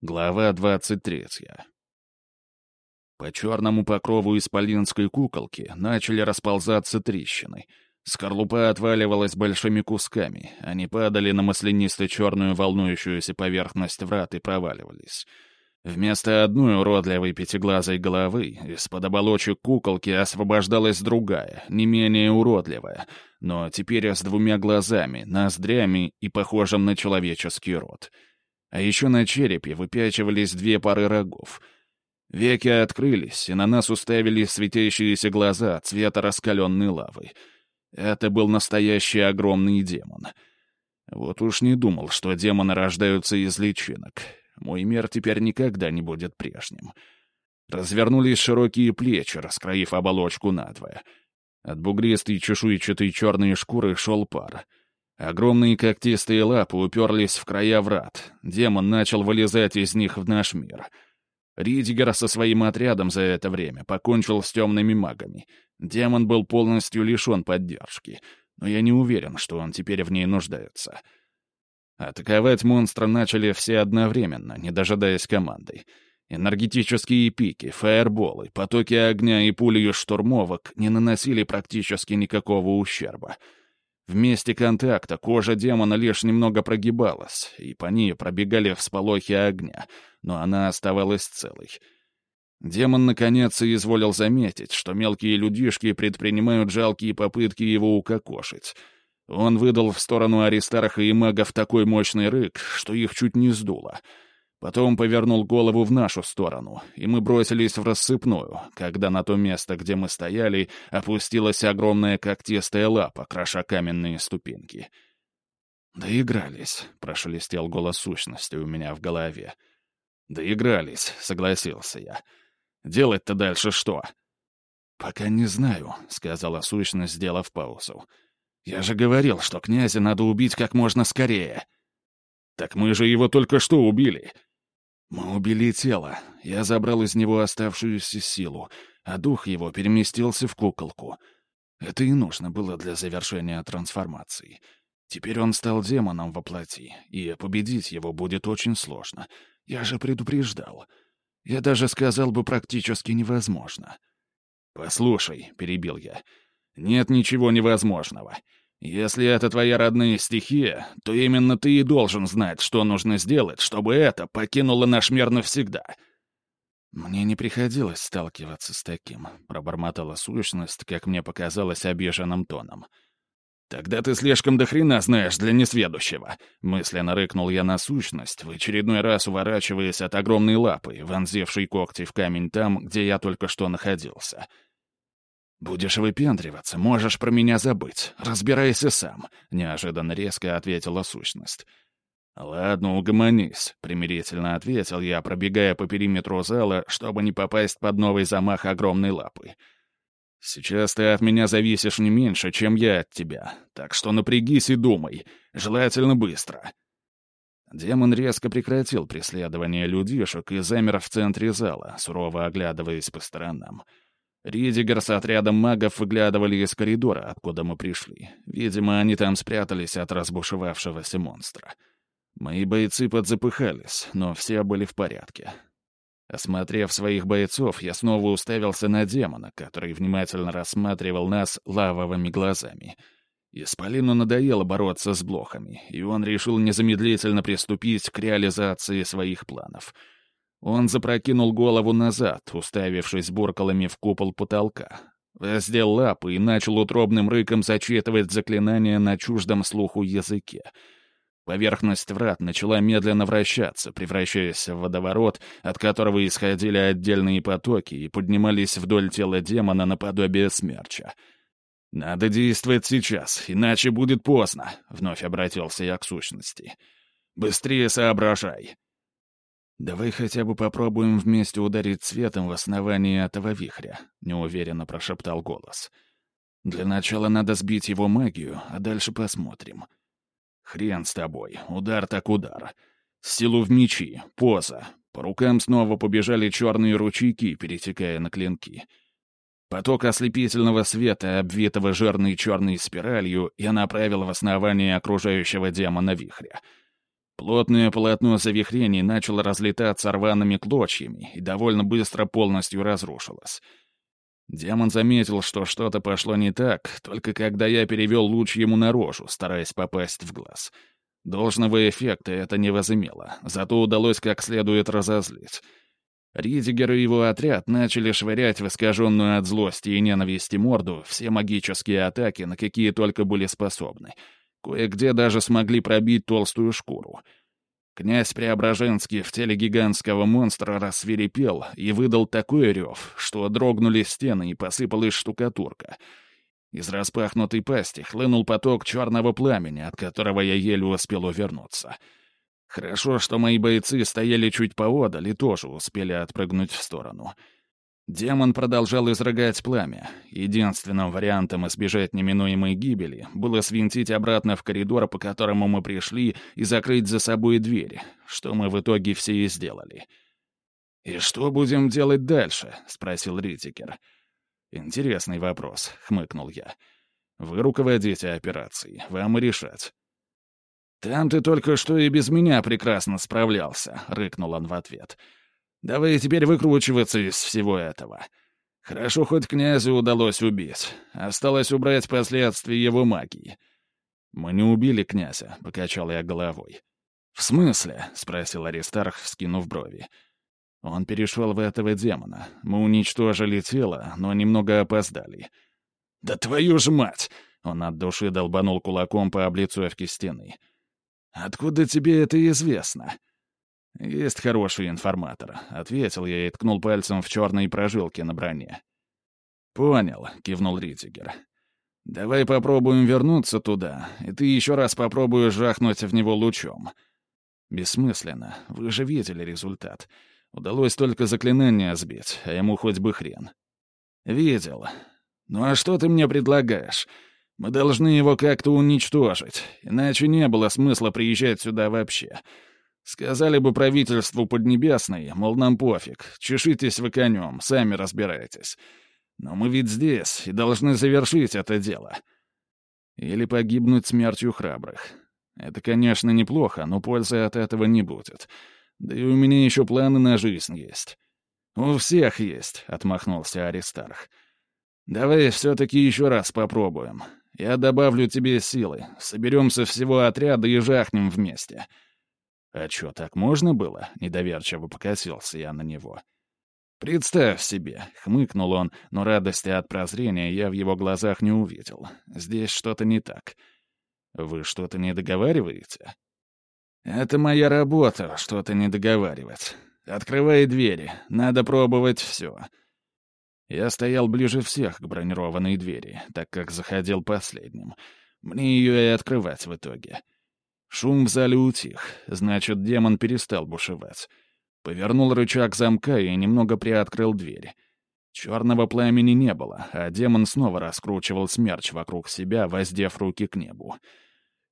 Глава двадцать третья. По черному покрову исполинской куколки начали расползаться трещины. Скорлупа отваливалась большими кусками, они падали на маслянисто-черную волнующуюся поверхность врат и проваливались. Вместо одной уродливой пятиглазой головы из-под оболочек куколки освобождалась другая, не менее уродливая, но теперь с двумя глазами, ноздрями и похожим на человеческий рот — а еще на черепе выпячивались две пары рогов. Веки открылись, и на нас уставились светящиеся глаза цвета раскаленной лавы. Это был настоящий огромный демон. Вот уж не думал, что демоны рождаются из личинок. Мой мир теперь никогда не будет прежним. Развернулись широкие плечи, раскроив оболочку надвое. От бугристой чешуйчатой черной шкуры шел пар — Огромные когтистые лапы уперлись в края врат. Демон начал вылезать из них в наш мир. Ридигер со своим отрядом за это время покончил с темными магами. Демон был полностью лишен поддержки, но я не уверен, что он теперь в ней нуждается. Атаковать монстра начали все одновременно, не дожидаясь команды. Энергетические пики, фаерболы, потоки огня и пули штурмовок не наносили практически никакого ущерба — в месте контакта кожа демона лишь немного прогибалась, и по ней пробегали всполохи огня, но она оставалась целой. Демон, наконец, и изволил заметить, что мелкие людишки предпринимают жалкие попытки его укокошить. Он выдал в сторону Аристарха и магов такой мощный рык, что их чуть не сдуло — Потом повернул голову в нашу сторону, и мы бросились в рассыпную, когда на то место, где мы стояли, опустилась огромная когтистая лапа, кроша каменные ступеньки. «Доигрались», — прошелестел голос сущности у меня в голове. «Доигрались», — согласился я. «Делать-то дальше что?» «Пока не знаю», — сказала сущность, сделав паузу. «Я же говорил, что князя надо убить как можно скорее». «Так мы же его только что убили», мы убили тело. Я забрал из него оставшуюся силу, а дух его переместился в куколку. Это и нужно было для завершения трансформации. Теперь он стал демоном во плоти, и победить его будет очень сложно. Я же предупреждал. Я даже сказал бы практически невозможно. «Послушай», — перебил я, — «нет ничего невозможного. Если это твоя родная стихия, то именно ты и должен знать, что нужно сделать, чтобы это покинуло наш мир навсегда». «Мне не приходилось сталкиваться с таким», — пробормотала сущность, как мне показалось, обиженным тоном. «Тогда ты слишком дохрена знаешь для несведущего», — мысленно рыкнул я на сущность, в очередной раз уворачиваясь от огромной лапы, вонзившей когти в камень там, где я только что находился. «Будешь выпендриваться, можешь про меня забыть. Разбирайся сам», — неожиданно резко ответила сущность. «Ладно, угомонись», — примирительно ответил я, пробегая по периметру зала, чтобы не попасть под новый замах огромной лапы. «Сейчас ты от меня зависишь не меньше, чем я от тебя, так что напрягись и думай, желательно быстро». Демон резко прекратил преследование людишек и замер в центре зала, сурово оглядываясь по сторонам. Ридигер с отрядом магов выглядывали из коридора, откуда мы пришли. Видимо, они там спрятались от разбушевавшегося монстра. Мои бойцы подзапыхались, но все были в порядке. Осмотрев своих бойцов, я снова уставился на демона, который внимательно рассматривал нас лавовыми глазами. Исполину надоело бороться с блохами, и он решил незамедлительно приступить к реализации своих планов — он запрокинул голову назад, уставившись буркалами в купол потолка. Воздел лапы и начал утробным рыком зачитывать заклинания на чуждом слуху языке. Поверхность врат начала медленно вращаться, превращаясь в водоворот, от которого исходили отдельные потоки и поднимались вдоль тела демона наподобие смерча. «Надо действовать сейчас, иначе будет поздно», — вновь обратился я к сущности. «Быстрее соображай». «Давай хотя бы попробуем вместе ударить светом в основание этого вихря», — неуверенно прошептал голос. «Для начала надо сбить его магию, а дальше посмотрим». «Хрен с тобой, удар так удар. Силу в мечи, поза». По рукам снова побежали черные ручейки, перетекая на клинки. Поток ослепительного света, обвитого жирной черной спиралью, я направил в основание окружающего демона вихря — Плотное полотно завихрений начало разлетаться рваными клочьями и довольно быстро полностью разрушилось. Демон заметил, что что-то пошло не так, только когда я перевел луч ему на рожу, стараясь попасть в глаз. Должного эффекта это не возымело, зато удалось как следует разозлить. Ридигер и его отряд начали швырять в искаженную от злости и ненависти морду все магические атаки, на какие только были способны. Кое-где даже смогли пробить толстую шкуру. Князь Преображенский в теле гигантского монстра рассверепел и выдал такой рев, что дрогнули стены и посыпалась штукатурка. Из распахнутой пасти хлынул поток черного пламени, от которого я еле успел увернуться — Хорошо, что мои бойцы стояли чуть поодаль и тоже успели отпрыгнуть в сторону. Демон продолжал изрыгать пламя. Единственным вариантом избежать неминуемой гибели было свинтить обратно в коридор, по которому мы пришли, и закрыть за собой дверь, что мы в итоге все и сделали. «И что будем делать дальше?» — спросил Ритикер. «Интересный вопрос», — хмыкнул я. «Вы руководите операцией, вам и решать». «Там ты только что и без меня прекрасно справлялся», — рыкнул он в ответ. «Давай теперь выкручиваться из всего этого. Хорошо, хоть князю удалось убить. Осталось убрать последствия его магии». «Мы не убили князя», — покачал я головой. «В смысле?» — спросил Аристарх, вскинув брови. Он перешел в этого демона. Мы уничтожили тело, но немного опоздали. «Да твою ж мать!» — он от души долбанул кулаком по облицовке стены. «Откуда тебе это известно?» «Есть хороший информатор», — ответил я и ткнул пальцем в черные прожилки на броне. «Понял», — кивнул Ритигер. «Давай попробуем вернуться туда, и ты еще раз попробуешь жахнуть в него лучом». «Бессмысленно. Вы же видели результат. Удалось только заклинание сбить, а ему хоть бы хрен». «Видел. Ну а что ты мне предлагаешь? Мы должны его как-то уничтожить, иначе не было смысла приезжать сюда вообще. Сказали бы правительству Поднебесной, мол, нам пофиг, чешитесь вы конем, сами разбирайтесь. Но мы ведь здесь и должны завершить это дело. Или погибнуть смертью храбрых. Это, конечно, неплохо, но пользы от этого не будет. Да и у меня еще планы на жизнь есть. «У всех есть», — отмахнулся Аристарх. «Давай все-таки еще раз попробуем. Я добавлю тебе силы. Соберемся всего отряда и жахнем вместе». «А что, так можно было?» — недоверчиво покосился я на него. «Представь себе», — хмыкнул он, но радости от прозрения я в его глазах не увидел. «Здесь что-то не так. Вы что-то не договариваете?» «Это моя работа, что-то не договаривать. Открывай двери, надо пробовать все». Я стоял ближе всех к бронированной двери, так как заходил последним. Мне ее и открывать в итоге. Шум в зале утих, значит, демон перестал бушевать. Повернул рычаг замка и немного приоткрыл дверь. Черного пламени не было, а демон снова раскручивал смерч вокруг себя, воздев руки к небу.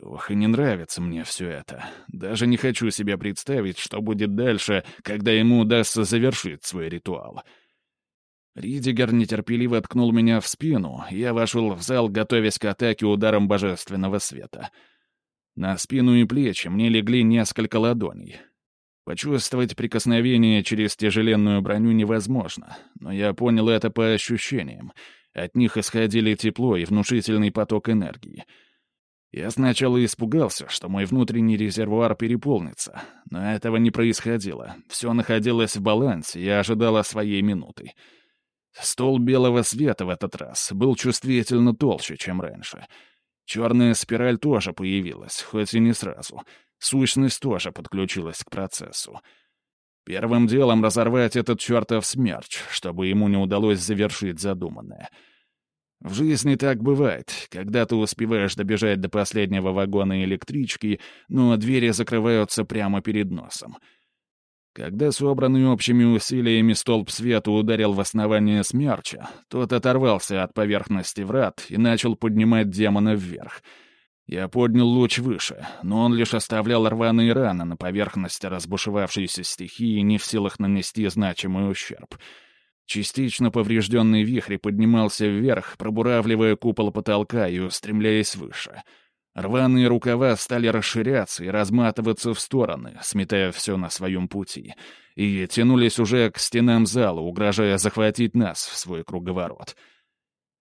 Ох, и не нравится мне все это. Даже не хочу себе представить, что будет дальше, когда ему удастся завершить свой ритуал. — Ридигер нетерпеливо ткнул меня в спину, и я вошел в зал, готовясь к атаке ударом божественного света. На спину и плечи мне легли несколько ладоней. Почувствовать прикосновение через тяжеленную броню невозможно, но я понял это по ощущениям. От них исходили тепло и внушительный поток энергии. Я сначала испугался, что мой внутренний резервуар переполнится, но этого не происходило. Все находилось в балансе и ожидало своей минуты. Стол белого света в этот раз был чувствительно толще, чем раньше. Черная спираль тоже появилась, хоть и не сразу. Сущность тоже подключилась к процессу. Первым делом разорвать этот чертов смерч, чтобы ему не удалось завершить задуманное. В жизни так бывает, когда ты успеваешь добежать до последнего вагона электрички, но двери закрываются прямо перед носом — когда собранный общими усилиями столб света ударил в основание смерча, тот оторвался от поверхности врат и начал поднимать демона вверх. Я поднял луч выше, но он лишь оставлял рваные раны на поверхности разбушевавшейся стихии, не в силах нанести значимый ущерб. Частично поврежденный вихрь поднимался вверх, пробуравливая купол потолка и устремляясь выше — Рваные рукава стали расширяться и разматываться в стороны, сметая все на своем пути, и тянулись уже к стенам зала, угрожая захватить нас в свой круговорот.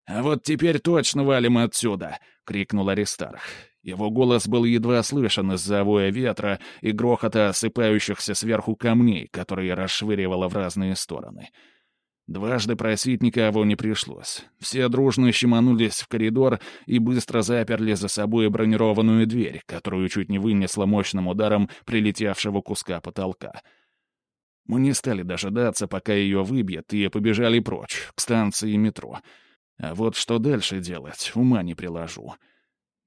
«А вот теперь точно валим отсюда!» — крикнул Аристарх. Его голос был едва слышен из-за воя ветра и грохота осыпающихся сверху камней, которые расшвыривало в разные стороны. — Дважды просить никого не пришлось. Все дружно щеманулись в коридор и быстро заперли за собой бронированную дверь, которую чуть не вынесла мощным ударом прилетевшего куска потолка. Мы не стали дожидаться, пока ее выбьет, и побежали прочь, к станции метро. А вот что дальше делать, ума не приложу.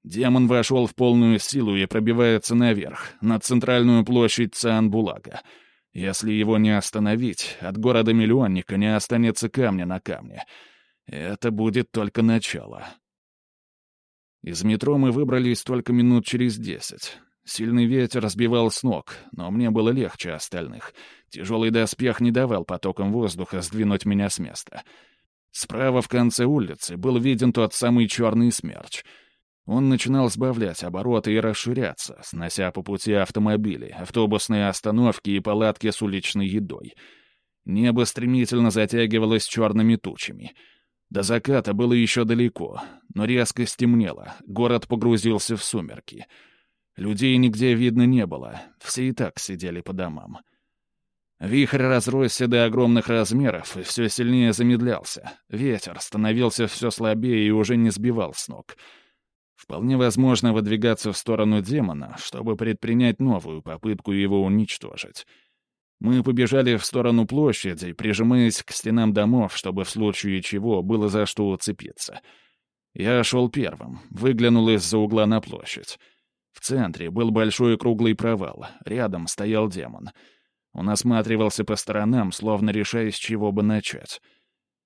Демон вошел в полную силу и пробивается наверх, на центральную площадь Цианбулага. Если его не остановить, от города-миллионника не останется камня на камне. Это будет только начало. Из метро мы выбрались только минут через десять. Сильный ветер разбивал с ног, но мне было легче остальных. Тяжелый доспех не давал потоком воздуха сдвинуть меня с места. Справа в конце улицы был виден тот самый черный смерч — он начинал сбавлять обороты и расширяться, снося по пути автомобили, автобусные остановки и палатки с уличной едой. Небо стремительно затягивалось черными тучами. До заката было еще далеко, но резко стемнело, город погрузился в сумерки. Людей нигде видно не было, все и так сидели по домам. Вихрь разросся до огромных размеров и все сильнее замедлялся. Ветер становился все слабее и уже не сбивал с ног — Вполне возможно выдвигаться в сторону демона, чтобы предпринять новую попытку его уничтожить. Мы побежали в сторону площади, прижимаясь к стенам домов, чтобы в случае чего было за что уцепиться. Я шел первым, выглянул из-за угла на площадь. В центре был большой круглый провал, рядом стоял демон. Он осматривался по сторонам, словно решая, с чего бы начать.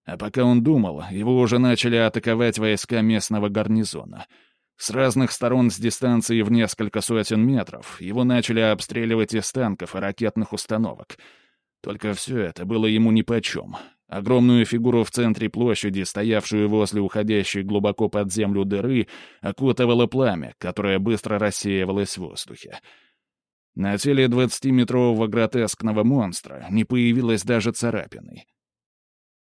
А пока он думал, его уже начали атаковать войска местного гарнизона — с разных сторон с дистанции в несколько сотен метров его начали обстреливать из танков и ракетных установок. Только все это было ему нипочем. Огромную фигуру в центре площади, стоявшую возле уходящей глубоко под землю дыры, окутывало пламя, которое быстро рассеивалось в воздухе. На теле двадцатиметрового гротескного монстра не появилось даже царапины.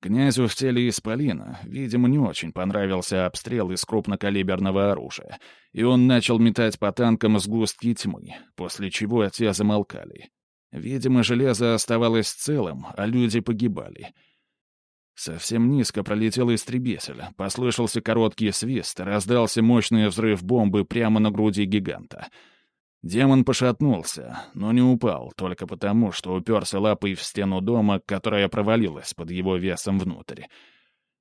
Князю в теле Исполина, видимо, не очень понравился обстрел из крупнокалиберного оружия, и он начал метать по танкам сгустки тьмы, после чего те замолкали. Видимо, железо оставалось целым, а люди погибали. Совсем низко пролетел истребитель, послышался короткий свист, раздался мощный взрыв бомбы прямо на груди гиганта — Демон пошатнулся, но не упал, только потому, что уперся лапой в стену дома, которая провалилась под его весом внутрь.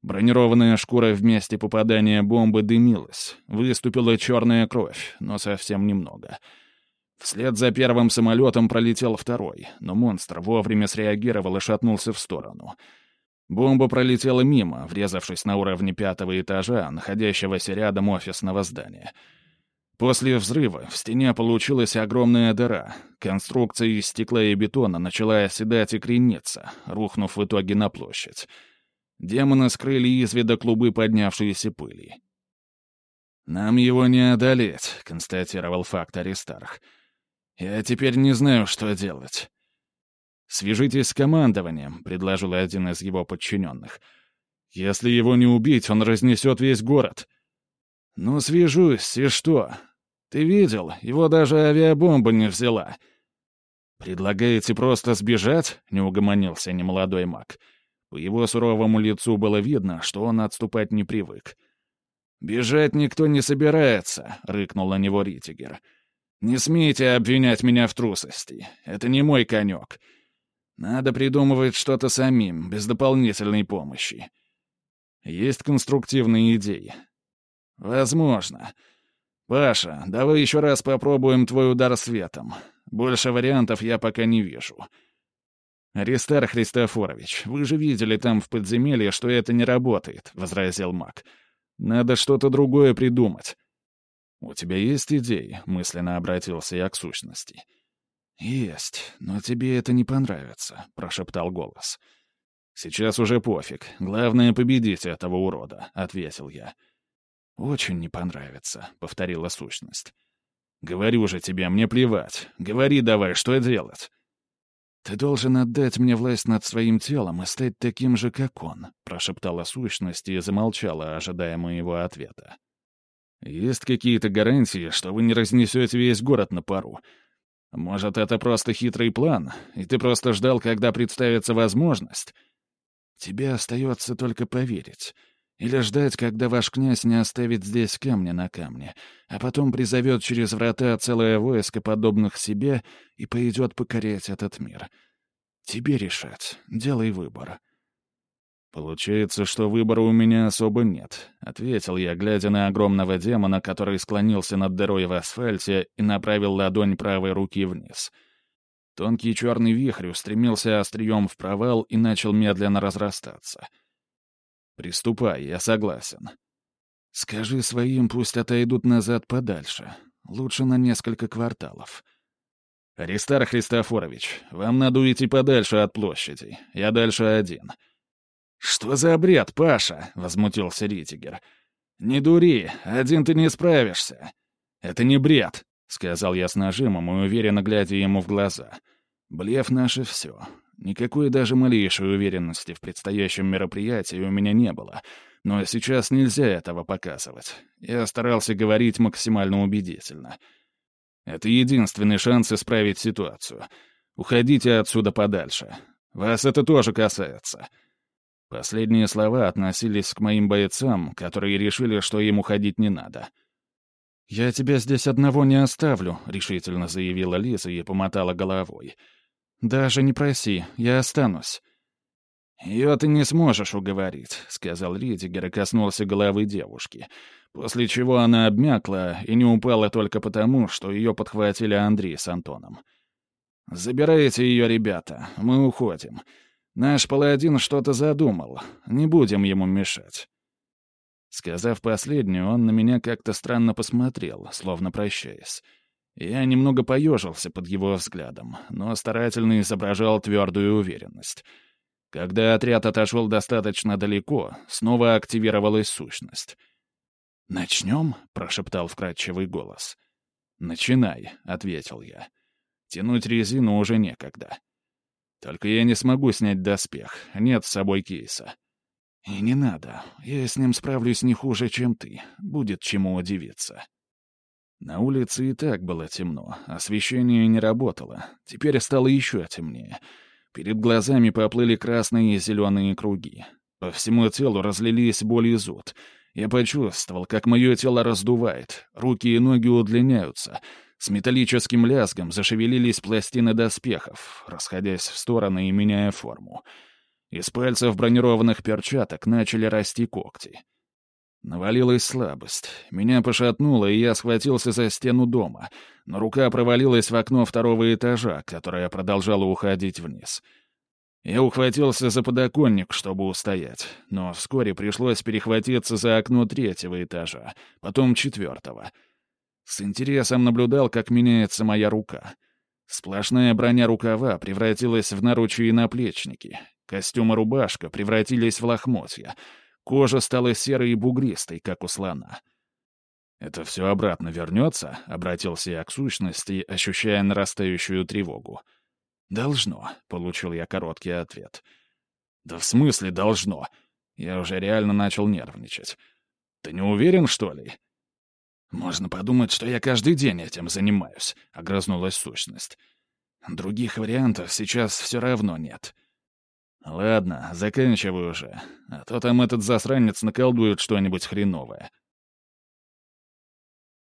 Бронированная шкура в месте попадания бомбы дымилась. Выступила черная кровь, но совсем немного. Вслед за первым самолетом пролетел второй, но монстр вовремя среагировал и шатнулся в сторону. Бомба пролетела мимо, врезавшись на уровне пятого этажа, находящегося рядом офисного здания — После взрыва в стене получилась огромная дыра. Конструкция из стекла и бетона начала оседать и крениться, рухнув в итоге на площадь. Демоны скрыли из вида клубы поднявшиеся пыли. «Нам его не одолеть», — констатировал факт Аристарх. «Я теперь не знаю, что делать». «Свяжитесь с командованием», — предложил один из его подчиненных. «Если его не убить, он разнесет весь город». «Ну, свяжусь, и что? Ты видел, его даже авиабомба не взяла». «Предлагаете просто сбежать?» — не угомонился немолодой маг. По его суровому лицу было видно, что он отступать не привык. «Бежать никто не собирается», — рыкнул на него Ритигер. «Не смейте обвинять меня в трусости. Это не мой конек. Надо придумывать что-то самим, без дополнительной помощи. Есть конструктивные идеи?» «Возможно. «Паша, давай еще раз попробуем твой удар светом. Больше вариантов я пока не вижу». «Аристар Христофорович, вы же видели там в подземелье, что это не работает», — возразил маг. «Надо что-то другое придумать». «У тебя есть идеи?» — мысленно обратился я к сущности. «Есть, но тебе это не понравится», — прошептал голос. «Сейчас уже пофиг. Главное — победить этого урода», — ответил я. «Очень не понравится», — повторила сущность. «Говорю же тебе, мне плевать. Говори давай, что делать?» «Ты должен отдать мне власть над своим телом и стать таким же, как он», — прошептала сущность и замолчала, ожидая моего ответа. «Есть какие-то гарантии, что вы не разнесете весь город на пару? Может, это просто хитрый план, и ты просто ждал, когда представится возможность?» «Тебе остается только поверить. Или ждать, когда ваш князь не оставит здесь камня на камне, а потом призовет через врата целое войско, подобных себе, и пойдет покорять этот мир. Тебе решать. Делай выбор». «Получается, что выбора у меня особо нет», — ответил я, глядя на огромного демона, который склонился над дырой в асфальте и направил ладонь правой руки вниз. Тонкий черный вихрь устремился острием в провал и начал медленно разрастаться — «Приступай, я согласен. Скажи своим, пусть отойдут назад подальше. Лучше на несколько кварталов». «Аристар Христофорович, вам надо уйти подальше от площади. Я дальше один». «Что за бред, Паша?» — возмутился Ритигер. «Не дури, один ты не справишься». «Это не бред», — сказал я с нажимом и уверенно глядя ему в глаза. «Блеф наше все. Никакой даже малейшей уверенности в предстоящем мероприятии у меня не было, но сейчас нельзя этого показывать. Я старался говорить максимально убедительно. Это единственный шанс исправить ситуацию. Уходите отсюда подальше. Вас это тоже касается. Последние слова относились к моим бойцам, которые решили, что им уходить не надо. «Я тебя здесь одного не оставлю», — решительно заявила Лиза и помотала головой. «Даже не проси, я останусь». «Ее ты не сможешь уговорить», — сказал Ридигер и коснулся головы девушки, после чего она обмякла и не упала только потому, что ее подхватили Андрей с Антоном. «Забирайте ее, ребята, мы уходим. Наш паладин что-то задумал, не будем ему мешать». Сказав последнюю, он на меня как-то странно посмотрел, словно прощаясь. Я немного поежился под его взглядом, но старательно изображал твердую уверенность. Когда отряд отошел достаточно далеко, снова активировалась сущность. «Начнем?» — прошептал вкрадчивый голос. «Начинай», — ответил я. «Тянуть резину уже некогда. Только я не смогу снять доспех, нет с собой кейса». «И не надо, я с ним справлюсь не хуже, чем ты, будет чему удивиться». На улице и так было темно, освещение не работало. Теперь стало еще темнее. Перед глазами поплыли красные и зеленые круги. По всему телу разлились боль и зуд. Я почувствовал, как мое тело раздувает, руки и ноги удлиняются. С металлическим лязгом зашевелились пластины доспехов, расходясь в стороны и меняя форму. Из пальцев бронированных перчаток начали расти когти. Навалилась слабость. Меня пошатнуло, и я схватился за стену дома, но рука провалилась в окно второго этажа, которое продолжало уходить вниз. Я ухватился за подоконник, чтобы устоять, но вскоре пришлось перехватиться за окно третьего этажа, потом четвертого. С интересом наблюдал, как меняется моя рука. Сплошная броня рукава превратилась в наручи и наплечники. Костюм и рубашка превратились в лохмотья — Кожа стала серой и бугристой, как у слона. «Это все обратно вернется?» — обратился я к сущности, ощущая нарастающую тревогу. «Должно», — получил я короткий ответ. «Да в смысле должно?» Я уже реально начал нервничать. «Ты не уверен, что ли?» «Можно подумать, что я каждый день этим занимаюсь», — огрызнулась сущность. «Других вариантов сейчас все равно нет». «Ладно, заканчивай уже, а то там этот засранец наколдует что-нибудь хреновое».